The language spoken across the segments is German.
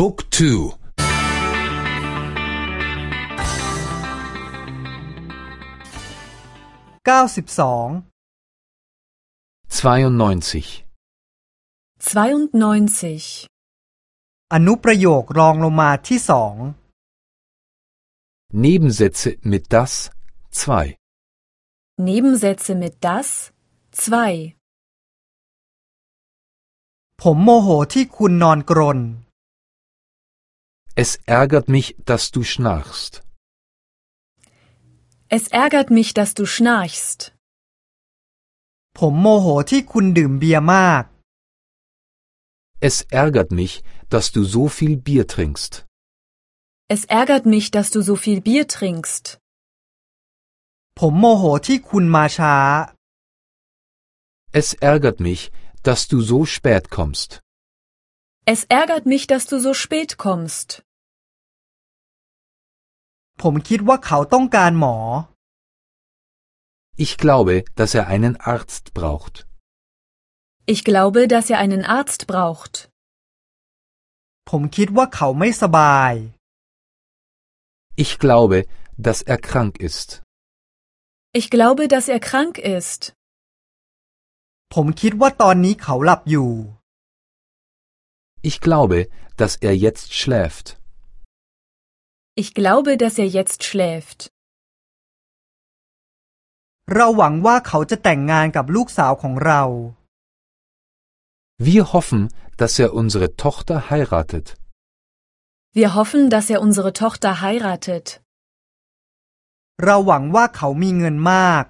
Book 2 92 92 92. อนุประโยครองลงมาที่สอง Nebensätze mit das 2 Nebensätze mit das 2. ผมโมโหที่คุณนอนกรน Es ärgert mich, dass du schnarchst. Es ärgert mich, dass du schnarchst. ผมโมโหที่คุณดื่มเบียร์มาก Es ärgert mich, dass du so viel Bier trinkst. Es ärgert mich, dass du so viel Bier trinkst. ผมโมโหที่คุณมาช้า Es ärgert mich, dass du so spät kommst. Es ärgert mich, dass du so spät kommst. ผมคิดว่าเขาต้องการหมอ Ich glaube, dass er einen Arzt braucht. Ich glaube, dass er einen Arzt braucht. ผมคิดว่าเขาไม่สบาย Ich glaube, dass er krank ist. Ich glaube, dass er krank ist. ผมคิดว่าตอนนี้เขาหลับอยู่ Ich glaube, dass er jetzt schläft. Ich glaube, dass er jetzt schläft. เราหวังว่าเขาจะแต่งงานกับลูกสาวของเรา Wir hoffen, dass er unsere Tochter heiratet. Wir hoffen, dass er unsere Tochter heiratet. เราหวังว่าเขามีเงินมาก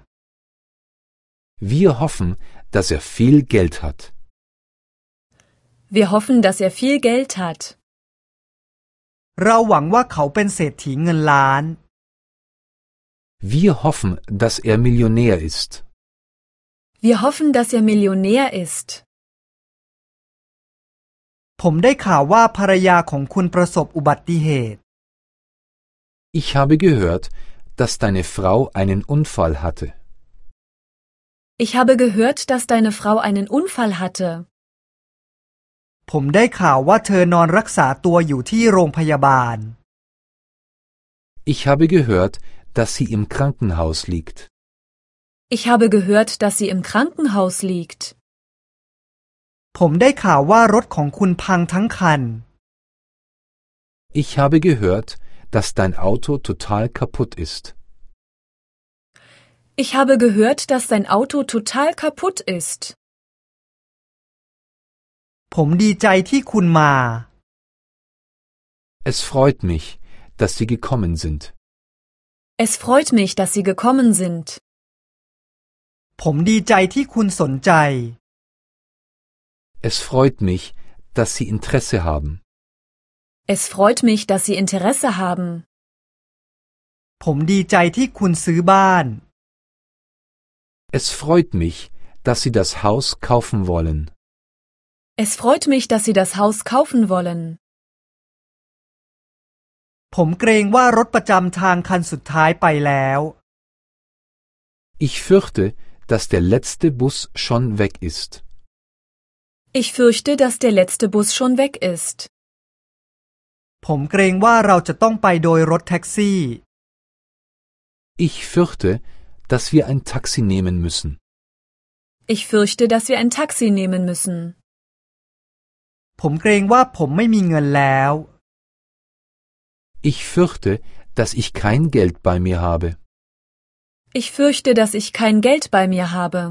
Wir hoffen, dass er viel Geld hat. Wir hoffen, dass er viel Geld hat. เราหวังว่าเขาเป็นเศรษฐีเงินล้าน Wir hoffen, dass er Millionär ist. Wir hoffen, dass er Millionär ist. ผมได้ข่าวว่าภรรยาของคุณประสบอุบัติเหตุ Ich habe gehört, dass deine Frau einen Unfall hatte. Ich habe gehört, dass deine Frau einen Unfall hatte. ผมได้ข่าวว่าเธอนอนรักษาตัวอยู่ที่โรงพยาบาล Ich habe gehört, dass sie im Krankenhaus liegt. Ich habe gehört, dass sie im Krankenhaus liegt. ผมได้ข่าวว่ารถของคุณพังทั้งคัน Ich habe gehört, dass dein Auto total kaputt ist. Ich habe gehört, dass dein Auto total kaputt ist. ผมดีใจที่คุณมา Es freut mich, dass sie gekommen sind. Es freut mich, dass sie gekommen sind. ผมดีใจที่คุณสนใจ Es freut mich, dass sie Interesse haben. Es freut mich, dass sie Interesse haben. ผมดีใจที่คุณซื้อบ้าน Es freut mich, dass sie das Haus kaufen wollen. Es freut mich, dass sie das Haus kaufen wollen. ผมเกรงว่ารถประจำทางคันสุดท้ายไปแล้ว Ich fürchte, dass der letzte Bus schon weg ist. Ich fürchte, dass der letzte Bus schon weg ist. ผมเกรงว่าเราจะต้องไปโดยรถแท็กซี่ Ich fürchte, dass wir ein Taxi nehmen müssen. Ich fürchte, dass wir ein Taxi nehmen müssen. ผมเกรงว่าผมไม่มีเงินแล้ว Ich fürchte, dass ich kein Geld bei mir habe. Ich fürchte, dass ich kein Geld bei mir habe.